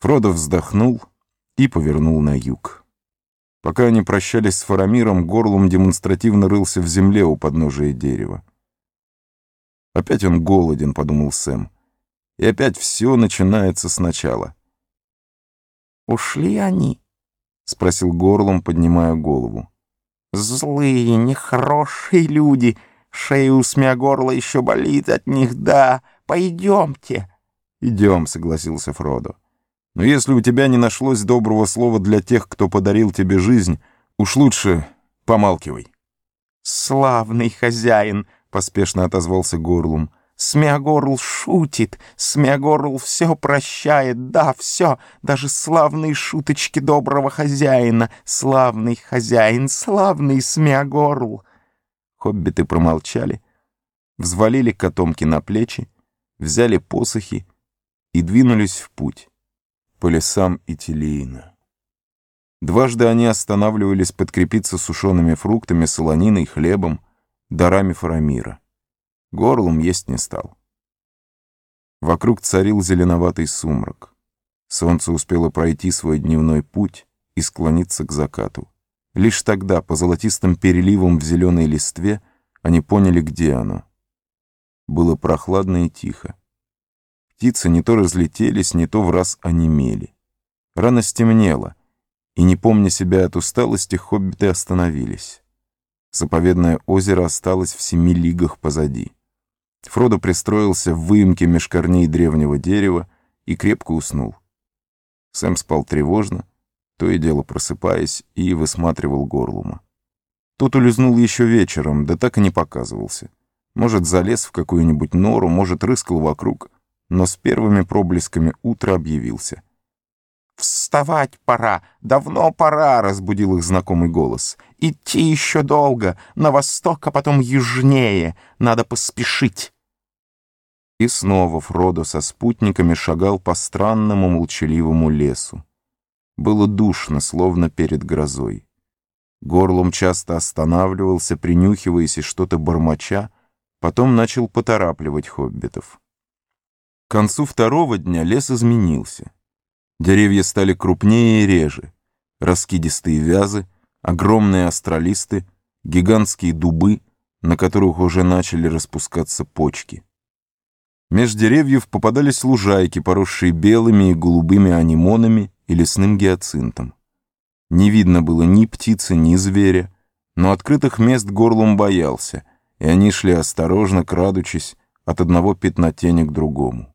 Фродо вздохнул и повернул на юг. Пока они прощались с Фарамиром, горлом демонстративно рылся в земле у подножия дерева. «Опять он голоден», — подумал Сэм. «И опять все начинается сначала». «Ушли они?» — спросил горлом, поднимая голову. «Злые, нехорошие люди. Шея у смея-горла еще болит от них, да. Пойдемте». «Идем», — согласился Фродо. «Но если у тебя не нашлось доброго слова для тех, кто подарил тебе жизнь, уж лучше помалкивай». «Славный хозяин», — поспешно отозвался Горлум. «Смеогорл шутит, Смеогорл все прощает, да, все, даже славные шуточки доброго хозяина, славный хозяин, славный Смеогорл». Хоббиты промолчали, взвалили котомки на плечи, взяли посохи и двинулись в путь по лесам Итилиина. Дважды они останавливались подкрепиться сушеными фруктами, солониной, хлебом, дарами Фарамира. Горлом есть не стал. Вокруг царил зеленоватый сумрак. Солнце успело пройти свой дневной путь и склониться к закату. Лишь тогда, по золотистым переливам в зеленой листве, они поняли, где оно. Было прохладно и тихо. Птицы не то разлетелись, не то в раз онемели. Рано стемнело, и, не помня себя от усталости, хоббиты остановились. Заповедное озеро осталось в семи лигах позади. Фродо пристроился в выемке меж корней древнего дерева и крепко уснул. Сэм спал тревожно, то и дело просыпаясь, и высматривал горлума. Тот улизнул еще вечером, да так и не показывался. Может, залез в какую-нибудь нору, может, рыскал вокруг — но с первыми проблесками утра объявился. «Вставать пора! Давно пора!» — разбудил их знакомый голос. «Идти еще долго, на восток, а потом южнее. Надо поспешить!» И снова Фродо со спутниками шагал по странному молчаливому лесу. Было душно, словно перед грозой. Горлом часто останавливался, принюхиваясь и что-то бормоча, потом начал поторапливать хоббитов. К концу второго дня лес изменился. Деревья стали крупнее и реже. Раскидистые вязы, огромные астролисты, гигантские дубы, на которых уже начали распускаться почки. Меж деревьев попадались лужайки, поросшие белыми и голубыми анимонами и лесным гиацинтом. Не видно было ни птицы, ни зверя, но открытых мест горлом боялся, и они шли осторожно, крадучись от одного пятна тени к другому.